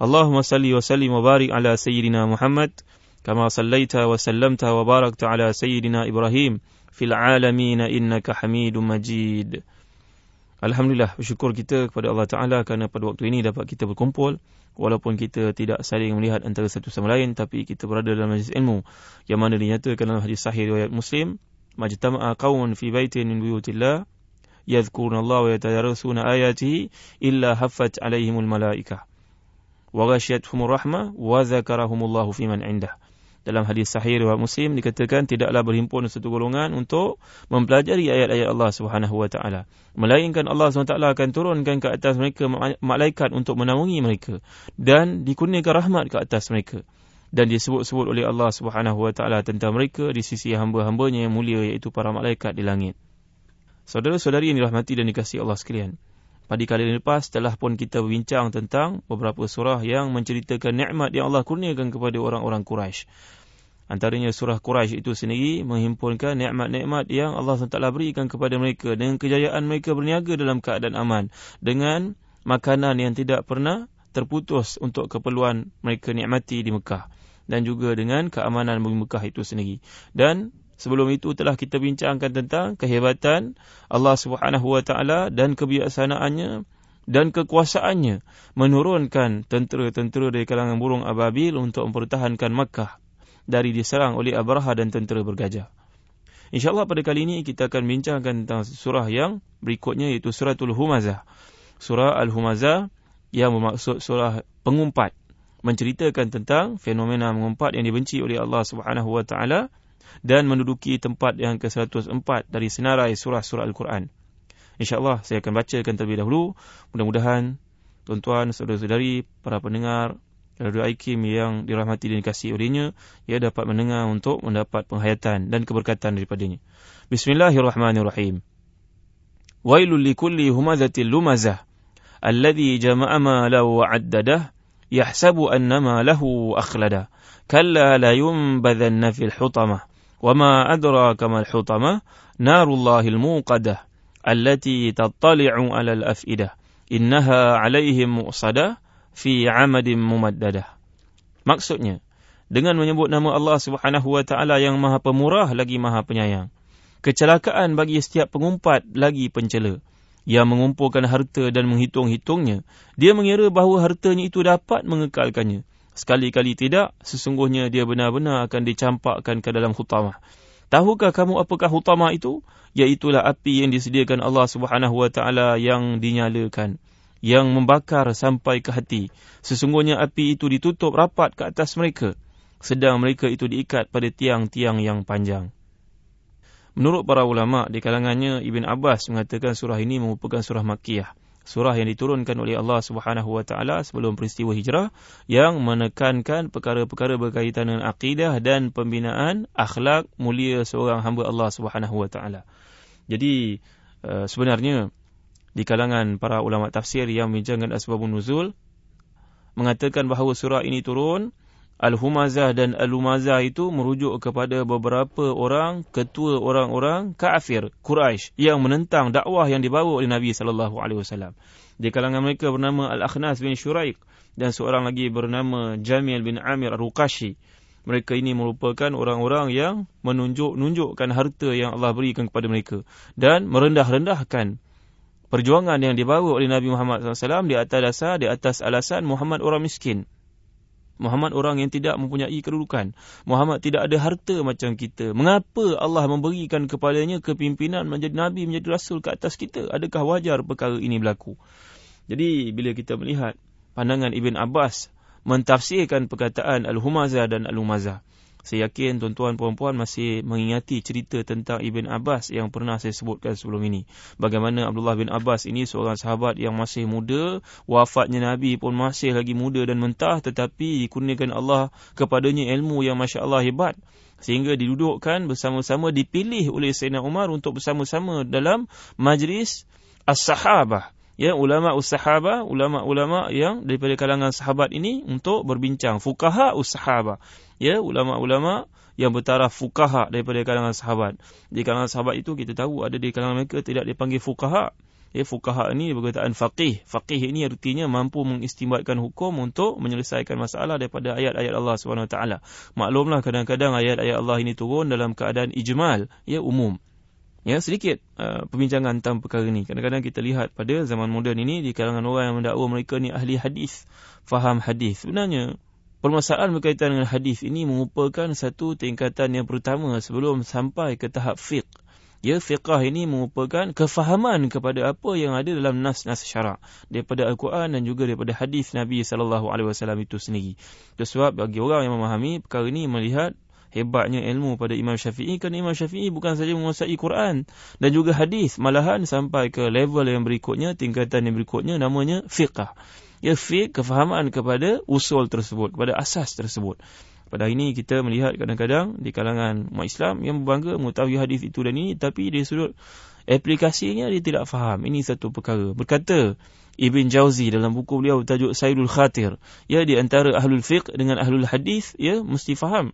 اللهم صل وسلم وبارك على سيدنا محمد كما صليت وسلمت وباركت على سيدنا إبراهيم في العالمين إنك حميد مجيد Alhamdulillah bersyukur kita kepada Allah Ta'ala kerana pada waktu ini dapat kita berkumpul walaupun kita tidak saling melihat antara satu sama lain tapi kita berada dalam majlis ilmu yang mana dinyatakan dalam hadis sahih riwayat Muslim majtama'a qaumun fi baitin min buyutillah yadhkuruna Allah wa yatadarasuna ayatihi illa haffat alaihimul malaikah wa ghashiyatuhumur rahmah wa dzakarahumullahu fiman indah dalam hadis sahih riwayat Muslim dikatakan tidaklah berhimpun satu golongan untuk mempelajari ayat-ayat Allah Subhanahu wa taala. Melainkan Allah taala akan turunkan ke atas mereka malaikat untuk menaungi mereka dan dikurniakan rahmat ke atas mereka. Dan disebut-sebut oleh Allah Subhanahu wa taala tentang mereka di sisi hamba-hambanya yang mulia iaitu para malaikat di langit. Saudara-saudari yang dirahmati dan dikasihi Allah sekalian pada kali lepas telah pun kita berbincang tentang beberapa surah yang menceritakan nikmat yang Allah kurniakan kepada orang-orang Quraisy. Antaranya surah Quraisy itu sendiri menghimpunkan nikmat-nikmat yang Allah SWT berikan kepada mereka dengan kejayaan mereka berniaga dalam keadaan aman dengan makanan yang tidak pernah terputus untuk keperluan mereka nikmati di Mekah dan juga dengan keamanan di Mekah itu sendiri. Dan sebelum itu telah kita bincangkan tentang kehebatan Allah Subhanahu Wa Taala dan kebiasaannya dan kekuasaannya menurunkan tentera-tentera dari kalangan burung ababil untuk mempertahankan Mekah dari diserang oleh Abraha dan tentera bergajah. InsyaAllah pada kali ini kita akan bincangkan tentang surah yang berikutnya iaitu suratul Humazah. Surah Al-Humazah yang bermaksud surah pengumpat. Menceritakan tentang fenomena mengumpat yang dibenci oleh Allah Subhanahu Wa Taala dan menduduki tempat yang ke-104 dari senarai surah-surah Al-Quran. InsyaAllah saya akan bacakan terlebih dahulu. Mudah-mudahan tuan-tuan, saudara-saudari, para pendengar Radio Aikim yang dirahmati dan dikasihi olehnya ia dapat mendengar untuk mendapat penghayatan dan keberkatan daripadanya. Bismillahirrahmanirrahim. Wailul likulli humazatil lumazah alladhi jama'a ma lahu wa'addadah yahsabu annama lahu akhlada kalla la yunbadhanna fil hutamah wama adraka mal hutamah narullahil muqadah allati tattali'u 'alal af'idah innaha 'alaihim mu'sadah fi amadin mumaddadah. Maksudnya, dengan menyebut nama Allah Subhanahu wa taala yang Maha Pemurah lagi Maha Penyayang. Kecelakaan bagi setiap pengumpat lagi pencela. Yang mengumpulkan harta dan menghitung-hitungnya, dia mengira bahawa hartanya itu dapat mengekalkannya. Sekali-kali tidak, sesungguhnya dia benar-benar akan dicampakkan ke dalam hutamah. Tahukah kamu apakah hutamah itu? Iaitulah api yang disediakan Allah taala yang dinyalakan yang membakar sampai ke hati. Sesungguhnya api itu ditutup rapat ke atas mereka. Sedang mereka itu diikat pada tiang-tiang yang panjang. Menurut para ulama di kalangannya Ibn Abbas mengatakan surah ini merupakan surah Makkiyah. Surah yang diturunkan oleh Allah Subhanahu Wa Taala sebelum peristiwa hijrah yang menekankan perkara-perkara berkaitan dengan akidah dan pembinaan akhlak mulia seorang hamba Allah Subhanahu Wa Taala. Jadi eh, sebenarnya di kalangan para ulama tafsir yang membincangkan asbabun nuzul mengatakan bahawa surah ini turun Al-Humazah dan Al-Humazah itu merujuk kepada beberapa orang ketua orang-orang kafir Quraisy yang menentang dakwah yang dibawa oleh Nabi wasallam. Di kalangan mereka bernama Al-Akhnas bin Shuraik dan seorang lagi bernama Jamil bin Amir Ar-Ruqashi. Mereka ini merupakan orang-orang yang menunjuk-nunjukkan harta yang Allah berikan kepada mereka dan merendah-rendahkan perjuangan yang dibawa oleh Nabi Muhammad SAW di atas dasar, di atas alasan Muhammad orang miskin. Muhammad orang yang tidak mempunyai kedudukan. Muhammad tidak ada harta macam kita. Mengapa Allah memberikan kepadanya kepimpinan menjadi Nabi, menjadi Rasul ke atas kita? Adakah wajar perkara ini berlaku? Jadi bila kita melihat pandangan Ibn Abbas mentafsirkan perkataan Al-Humazah dan Al-Humazah. Saya yakin tuan-tuan puan-puan masih mengingati cerita tentang Ibn Abbas yang pernah saya sebutkan sebelum ini. Bagaimana Abdullah bin Abbas ini seorang sahabat yang masih muda, wafatnya Nabi pun masih lagi muda dan mentah tetapi dikurniakan Allah kepadanya ilmu yang masya-Allah hebat sehingga didudukkan bersama-sama dipilih oleh Sayyidina Umar untuk bersama-sama dalam majlis as-sahabah ya ulama usahaba ulama-ulama yang daripada kalangan sahabat ini untuk berbincang. Fukaha usahaba ya ulama-ulama yang bertaraf fukaha daripada kalangan sahabat. Di kalangan sahabat itu kita tahu ada di kalangan mereka tidak dipanggil fukaha ya fukaha ini berkataan faqih. Faqih ini artinya mampu mengistimbatkan hukum untuk menyelesaikan masalah daripada ayat-ayat Allah SWT maklumlah kadang-kadang ayat-ayat Allah ini turun dalam keadaan ijmal ya umum Ya, sedikit uh, perbincangan tentang perkara ini. Kadang-kadang kita lihat pada zaman moden ini di kalangan orang yang mendakwa mereka ni ahli hadis, faham hadis. Sebenarnya permasalahan berkaitan dengan hadis ini merupakan satu tingkatan yang pertama sebelum sampai ke tahap fiqh. Ya, fiqh ini merupakan kefahaman kepada apa yang ada dalam nas-nas syarak daripada Al-Quran dan juga daripada hadis Nabi wasallam itu sendiri. Itu sebab bagi orang yang memahami perkara ini melihat hebatnya ilmu pada Imam Syafi'i kerana Imam Syafi'i bukan saja menguasai Quran dan juga hadis malahan sampai ke level yang berikutnya tingkatan yang berikutnya namanya fiqh ya fiqh kefahaman kepada usul tersebut kepada asas tersebut. Pada ini kita melihat kadang-kadang di kalangan umat Islam yang berbangga mengetahui hadis itu dan ini tapi dari sudut aplikasinya dia tidak faham. Ini satu perkara. Berkata Ibn Jauzi dalam buku beliau bertajuk Sayyidul Khatir ya di antara ahlul fiqh dengan ahlul hadis ya mesti faham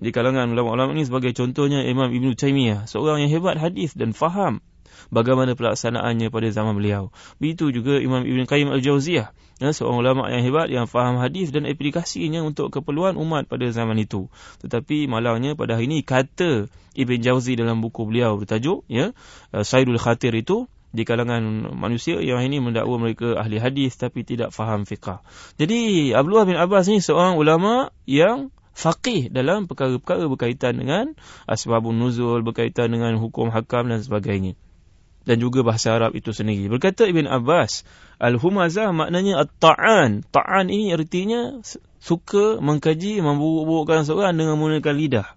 di kalangan ulama-ulama ini sebagai contohnya Imam Ibn Taymiyah, seorang yang hebat hadis dan faham bagaimana pelaksanaannya pada zaman beliau. Begitu juga Imam Ibn Qayyim Al-Jawziyah, ya, seorang ulama yang hebat yang faham hadis dan aplikasinya untuk keperluan umat pada zaman itu. Tetapi malangnya pada hari ini kata Ibn Jauzi dalam buku beliau bertajuk ya, uh, Sayyidul Khatir itu di kalangan manusia yang ini mendakwa mereka ahli hadis tapi tidak faham fiqah. Jadi Abdullah bin Abbas ni seorang ulama yang faqih dalam perkara-perkara berkaitan dengan asbabun nuzul, berkaitan dengan hukum hakam dan sebagainya. Dan juga bahasa Arab itu sendiri. Berkata Ibn Abbas, Al-Humazah maknanya At-Ta'an. Ta'an ini artinya suka mengkaji, memburuk-burukkan seorang dengan menggunakan lidah.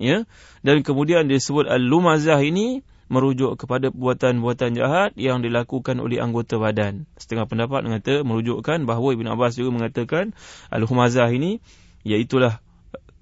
Ya? Dan kemudian disebut Al-Lumazah ini merujuk kepada perbuatan-perbuatan jahat yang dilakukan oleh anggota badan. Setengah pendapat mengata merujukkan bahawa Ibn Abbas juga mengatakan Al-Humazah ini iaitulah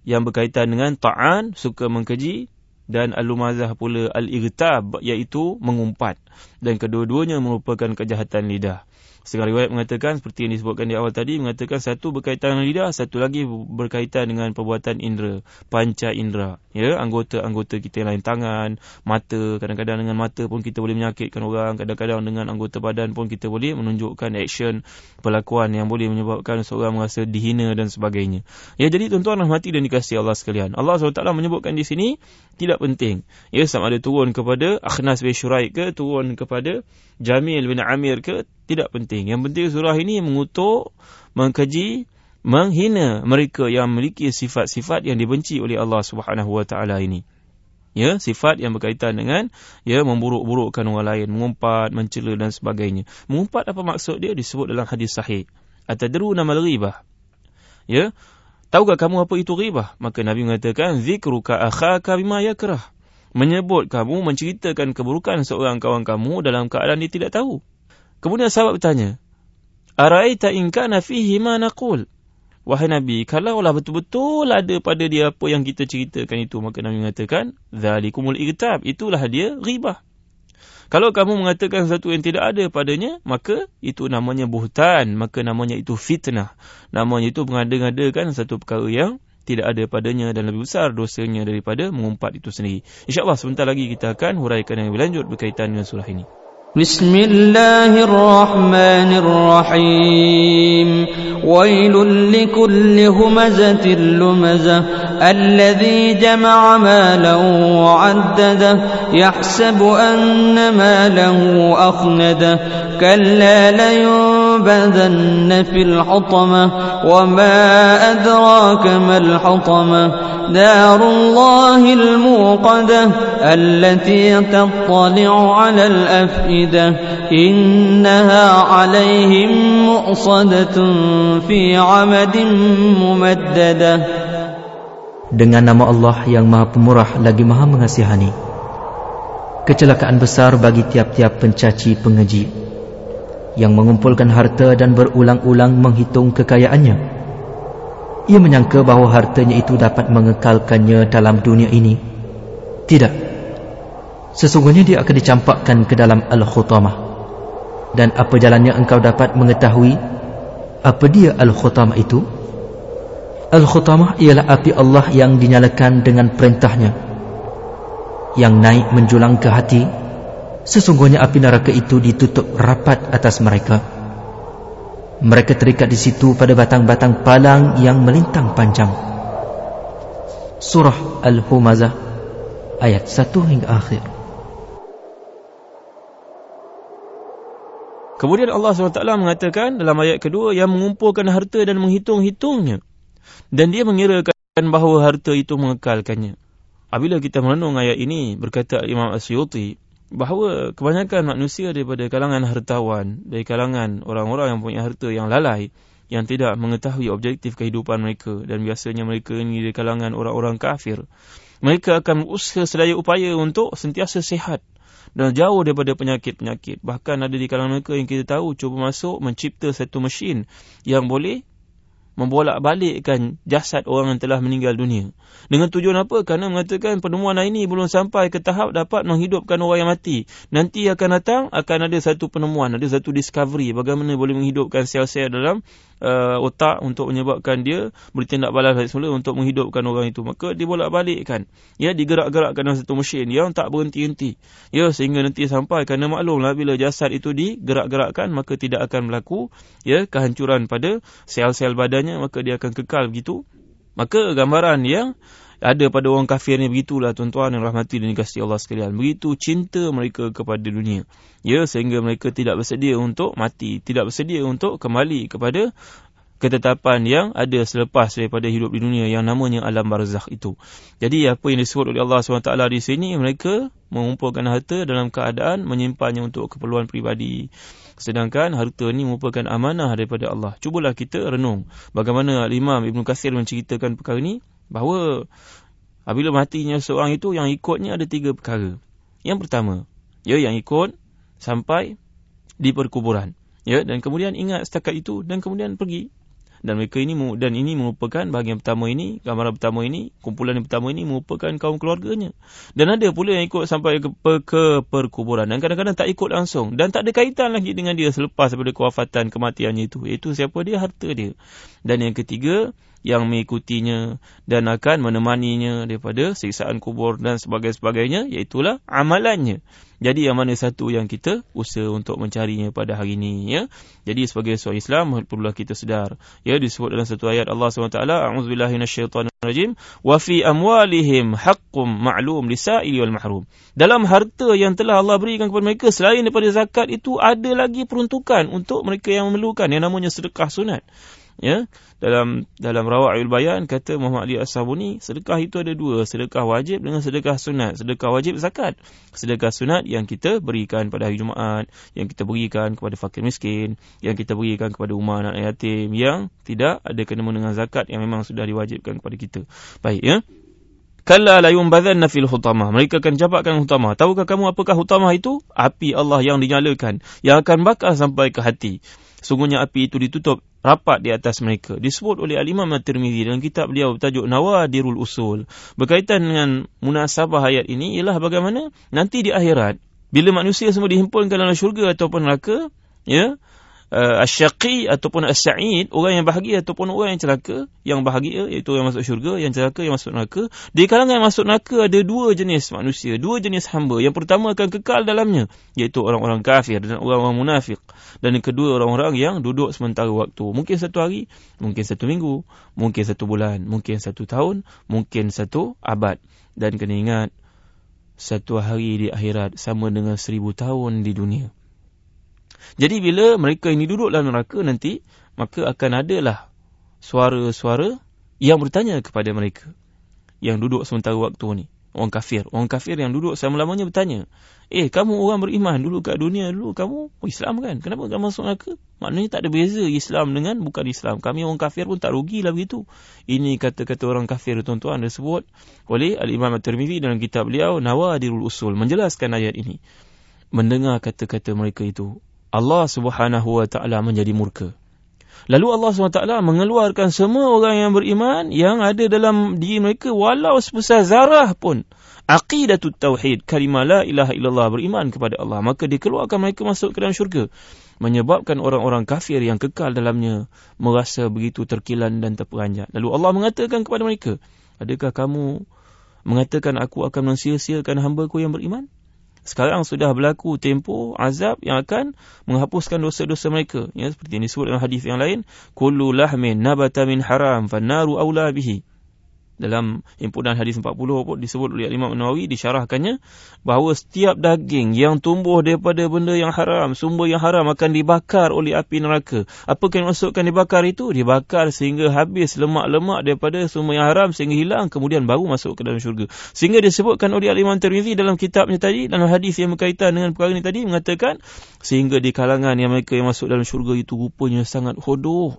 yang berkaitan dengan ta'an, suka mengkeji dan al-lumazah pula al-irtab iaitu mengumpat dan kedua-duanya merupakan kejahatan lidah. Setengah riwayat mengatakan seperti yang disebutkan di awal tadi mengatakan satu berkaitan dengan lidah, satu lagi berkaitan dengan perbuatan indera, panca indera. Ya, anggota-anggota kita yang lain tangan, mata, kadang-kadang dengan mata pun kita boleh menyakitkan orang, kadang-kadang dengan anggota badan pun kita boleh menunjukkan action perlakuan yang boleh menyebabkan seorang merasa dihina dan sebagainya. Ya, jadi tuan-tuan rahmati dan dikasihi Allah sekalian. Allah SWT menyebutkan di sini tidak penting. Ya, sama ada turun kepada Akhnas bin Syuraik ke, turun kepada Jamil bin Amir ke, tidak penting. Yang penting surah ini mengutuk, mengkaji, menghina mereka yang memiliki sifat-sifat yang dibenci oleh Allah Subhanahu Wa Taala ini. Ya, sifat yang berkaitan dengan ya memburuk-burukkan orang lain, mengumpat, mencela dan sebagainya. Mengumpat apa maksud dia disebut dalam hadis sahih. Atadru nama ghibah. Ya. Tahukah kamu apa itu ghibah? Maka Nabi mengatakan zikruka akhaka bima yakrah. Menyebut kamu menceritakan keburukan seorang kawan kamu dalam keadaan dia tidak tahu. Kemudian sahabat bertanya, Araita in kana fihi ma naqul? Wahai Nabi, kalaulah betul-betul ada pada dia apa yang kita ceritakan itu, maka Nabi mengatakan, Zalikumul irtab, itulah dia ribah. Kalau kamu mengatakan sesuatu yang tidak ada padanya, maka itu namanya buhtan, maka namanya itu fitnah. Namanya itu mengada-ngadakan satu perkara yang tidak ada padanya dan lebih besar dosanya daripada mengumpat itu sendiri. InsyaAllah sebentar lagi kita akan huraikan yang lebih lanjut berkaitan dengan surah ini. بسم الله الرحمن الرحيم ويل لكل همزة لمزة الذي جمع مالا وعدده يحسب أن ماله أخنده كلا لينبذن في الحطمة وما أدراك ما الحطمة نار الله الموقدة التي تطلع على الأفئدة إنها عليهم مؤصدة في عمد ممددة Dengan nama Allah yang maha pemurah lagi maha mengasihani Kecelakaan besar bagi tiap-tiap pencaci pengeji Yang mengumpulkan harta dan berulang-ulang menghitung kekayaannya. Ia menyangka bahawa hartanya itu dapat mengekalkannya dalam dunia ini. Tidak. Sesungguhnya dia akan dicampakkan ke dalam Al-Khutamah. Dan apa jalannya engkau dapat mengetahui Apa dia Al-Khutamah itu? Al-Khutamah ialah api Allah yang dinyalakan dengan perintahnya Yang naik menjulang ke hati Sesungguhnya api neraka itu ditutup rapat atas mereka. Mereka terikat di situ pada batang-batang palang yang melintang panjang. Surah Al-Humazah Ayat 1 hingga akhir. Kemudian Allah SWT mengatakan dalam ayat kedua Yang mengumpulkan harta dan menghitung-hitungnya. Dan dia mengirakan bahawa harta itu mengekalkannya. Apabila kita merenung ayat ini, berkata Imam Asyuti, bahawa kebanyakan manusia daripada kalangan hartawan, dari kalangan orang-orang yang punya harta yang lalai, yang tidak mengetahui objektif kehidupan mereka, dan biasanya mereka ini dari kalangan orang-orang kafir, mereka akan berusaha sedaya upaya untuk sentiasa sihat dan jauh daripada penyakit-penyakit. Bahkan ada di kalangan mereka yang kita tahu cuba masuk mencipta satu mesin yang boleh membolak-balikkan jasad orang yang telah meninggal dunia. Dengan tujuan apa? Kerana mengatakan penemuan ini belum sampai ke tahap dapat menghidupkan orang yang mati. Nanti akan datang, akan ada satu penemuan, ada satu discovery bagaimana boleh menghidupkan sel-sel dalam uh, otak untuk menyebabkan dia bertindak balas balik semula untuk menghidupkan orang itu. Maka dibolak-balikkan. Ya, digerak-gerakkan dalam satu mesin yang tak berhenti-henti. Ya, sehingga nanti sampai kerana maklumlah bila jasad itu digerak-gerakkan maka tidak akan berlaku ya kehancuran pada sel-sel badannya maka dia akan kekal begitu. Maka gambaran yang ada pada orang kafir ni begitulah tuan-tuan yang rahmati dan dikasihi Allah sekalian. Begitu cinta mereka kepada dunia. Ya, sehingga mereka tidak bersedia untuk mati. Tidak bersedia untuk kembali kepada ketetapan yang ada selepas daripada hidup di dunia yang namanya alam barzakh itu. Jadi apa yang disebut oleh Allah SWT di sini, mereka mengumpulkan harta dalam keadaan menyimpannya untuk keperluan pribadi. Sedangkan harta ini merupakan amanah daripada Allah. Cubalah kita renung bagaimana Imam Ibn Qasir menceritakan perkara ini bahawa apabila matinya seorang itu yang ikutnya ada tiga perkara. Yang pertama, ya yang ikut sampai di perkuburan. Ya dan kemudian ingat setakat itu dan kemudian pergi. Dan mereka ini dan ini merupakan bahagian pertama ini gambaran pertama ini kumpulan yang pertama ini merupakan kaum keluarganya. Dan ada pula yang ikut sampai ke, ke perkuburan. Dan kadang-kadang tak ikut langsung. Dan tak ada kaitan lagi dengan dia selepas daripada kewafatan kematiannya itu. Iaitu siapa dia harta dia. Dan yang ketiga yang mengikutinya dan akan menemaninya daripada siksaan kubur dan sebagainya iaitulah amalannya jadi yang mana satu yang kita usaha untuk mencarinya pada hari ini ya. Jadi sebagai seorang Islam perlulah kita sedar. Ya disebut dalam satu ayat Allah SWT A'udzubillahi minasyaitonirrajim wa fi amwalihim haqqum ma'lum lisa'ili wal mahrum. Dalam harta yang telah Allah berikan kepada mereka selain daripada zakat itu ada lagi peruntukan untuk mereka yang memerlukan yang namanya sedekah sunat ya dalam dalam rawaiul bayan kata Muhammad Ali As-Sabuni sedekah itu ada dua sedekah wajib dengan sedekah sunat sedekah wajib zakat sedekah sunat yang kita berikan pada hari Jumaat yang kita berikan kepada fakir miskin yang kita berikan kepada umat anak yatim yang tidak ada kena dengan zakat yang memang sudah diwajibkan kepada kita baik ya Kalla la yumbadhanna fil hutamah. Mereka akan capakkan hutamah. Tahukah kamu apakah hutamah itu? Api Allah yang dinyalakan. Yang akan bakar sampai ke hati. Sungguhnya api itu ditutup rapat di atas mereka. Disebut oleh Al-Imam At-Tirmidhi dalam kitab beliau bertajuk Nawadirul Usul. Berkaitan dengan munasabah ayat ini ialah bagaimana nanti di akhirat bila manusia semua dihimpunkan dalam syurga ataupun neraka, ya, uh, asyaqi ataupun as-sa'id, orang yang bahagia ataupun orang yang celaka, yang bahagia iaitu yang masuk syurga, yang celaka yang masuk neraka. Di kalangan yang masuk neraka ada dua jenis manusia, dua jenis hamba. Yang pertama akan kekal dalamnya, iaitu orang-orang kafir dan orang-orang munafik. Dan yang kedua orang-orang yang duduk sementara waktu. Mungkin satu hari, mungkin satu minggu, mungkin satu bulan, mungkin satu tahun, mungkin satu abad. Dan kena ingat, satu hari di akhirat sama dengan seribu tahun di dunia. Jadi bila mereka ini duduk dalam neraka nanti, maka akan adalah suara-suara yang bertanya kepada mereka yang duduk sementara waktu ni. Orang kafir. Orang kafir yang duduk selama-lamanya bertanya. Eh, kamu orang beriman dulu kat dunia dulu. Kamu oh, Islam kan? Kenapa kamu masuk neraka? Maknanya tak ada beza Islam dengan bukan Islam. Kami orang kafir pun tak rugilah begitu. Ini kata-kata orang kafir tuan-tuan disebut oleh Al-Imam At-Tirmidhi dalam kitab beliau Nawadirul Usul. Menjelaskan ayat ini. Mendengar kata-kata mereka itu. Allah subhanahu wa ta'ala menjadi murka. Lalu Allah SWT mengeluarkan semua orang yang beriman yang ada dalam diri mereka walau sebesar zarah pun. Aqidatut tauhid, kalimah la ilaha illallah beriman kepada Allah. Maka dikeluarkan mereka masuk ke dalam syurga. Menyebabkan orang-orang kafir yang kekal dalamnya merasa begitu terkilan dan terperanjat. Lalu Allah mengatakan kepada mereka, Adakah kamu mengatakan aku akan mensia-siakan hamba-Ku yang beriman? Sekarang sudah berlaku tempoh azab yang akan menghapuskan dosa-dosa mereka. Ya seperti yang disebut dalam hadis yang lain kullu lahmin nabata min haram fannaru aula bihi dalam himpunan hadis 40 pun disebut oleh Imam Nawawi disyarahkannya bahawa setiap daging yang tumbuh daripada benda yang haram, sumber yang haram akan dibakar oleh api neraka. Apa yang masukkan dibakar itu? Dibakar sehingga habis lemak-lemak daripada sumber yang haram sehingga hilang kemudian baru masuk ke dalam syurga. Sehingga disebutkan oleh Imam Tirmizi dalam kitabnya tadi dalam hadis yang berkaitan dengan perkara ini tadi mengatakan sehingga di kalangan yang mereka yang masuk dalam syurga itu rupanya sangat hodoh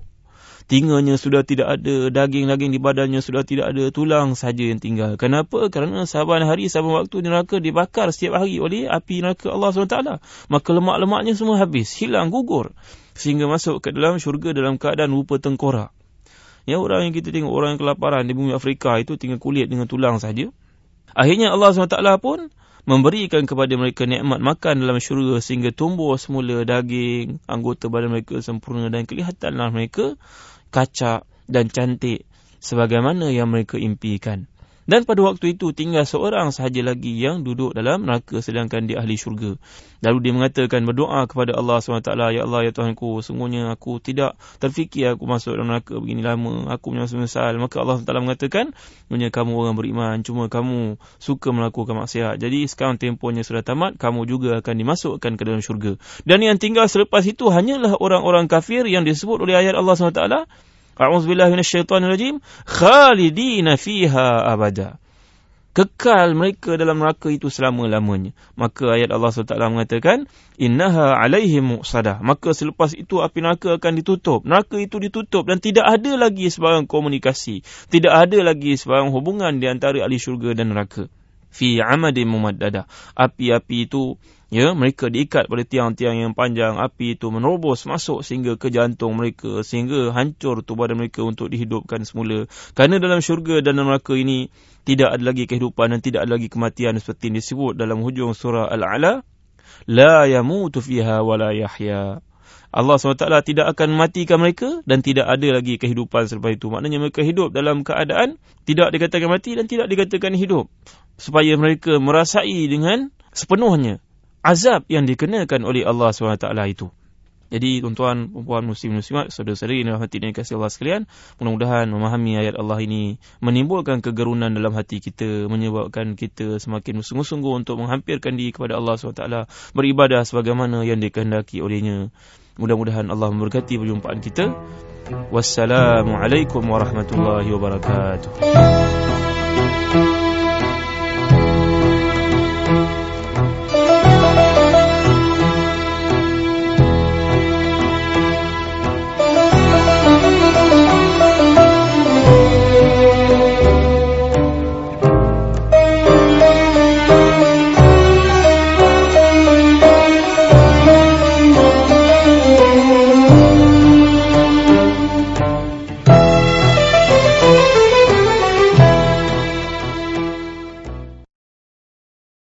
Tinganya sudah tidak ada, daging-daging di badannya sudah tidak ada, tulang saja yang tinggal. Kenapa? Kerana saban hari, saban waktu neraka dibakar setiap hari oleh api neraka Allah SWT. Maka lemak-lemaknya semua habis, hilang, gugur. Sehingga masuk ke dalam syurga dalam keadaan rupa tengkorak. Ya, orang yang kita tengok, orang yang kelaparan di bumi Afrika itu tinggal kulit dengan tulang saja. Akhirnya Allah SWT pun memberikan kepada mereka nikmat makan dalam syurga sehingga tumbuh semula daging, anggota badan mereka sempurna dan kelihatanlah mereka kacak dan cantik sebagaimana yang mereka impikan. Dan pada waktu itu tinggal seorang sahaja lagi yang duduk dalam neraka sedangkan dia ahli syurga. Lalu dia mengatakan berdoa kepada Allah SWT, Ya Allah, Ya Tuhanku, sungguhnya aku tidak terfikir aku masuk dalam neraka begini lama. Aku menyesal. Maka Allah SWT mengatakan, Sebenarnya kamu orang beriman, cuma kamu suka melakukan maksiat. Jadi sekarang tempohnya sudah tamat, kamu juga akan dimasukkan ke dalam syurga. Dan yang tinggal selepas itu hanyalah orang-orang kafir yang disebut oleh ayat Allah SWT, A'udzubillahi minasyaitonirrajim. Khalidina fiha abada. Kekal mereka dalam neraka itu selama-lamanya. Maka ayat Allah SWT mengatakan, Innaha alaihim muqsadah. Maka selepas itu api neraka akan ditutup. Neraka itu ditutup dan tidak ada lagi sebarang komunikasi. Tidak ada lagi sebarang hubungan di antara ahli syurga dan neraka. Fi amadin mumaddada. Api-api itu Ya, mereka diikat pada tiang-tiang yang panjang, api itu menerobos masuk sehingga ke jantung mereka, sehingga hancur tu badan mereka untuk dihidupkan semula. Kerana dalam syurga dan neraka ini, tidak ada lagi kehidupan dan tidak ada lagi kematian seperti yang disebut dalam hujung surah Al-A'la. La yamutu fiha wa la yahya. Allah SWT tidak akan matikan mereka dan tidak ada lagi kehidupan selepas itu. Maknanya mereka hidup dalam keadaan tidak dikatakan mati dan tidak dikatakan hidup. Supaya mereka merasai dengan sepenuhnya azab yang dikenakan oleh Allah SWT itu. Jadi tuan-tuan, perempuan muslim-muslimat, saudara-saudari yang hati dan kasih Allah sekalian, mudah-mudahan memahami ayat Allah ini menimbulkan kegerunan dalam hati kita, menyebabkan kita semakin sungguh-sungguh untuk menghampirkan diri kepada Allah SWT, beribadah sebagaimana yang dikehendaki olehnya. Mudah-mudahan Allah memberkati perjumpaan kita. Wassalamualaikum warahmatullahi wabarakatuh.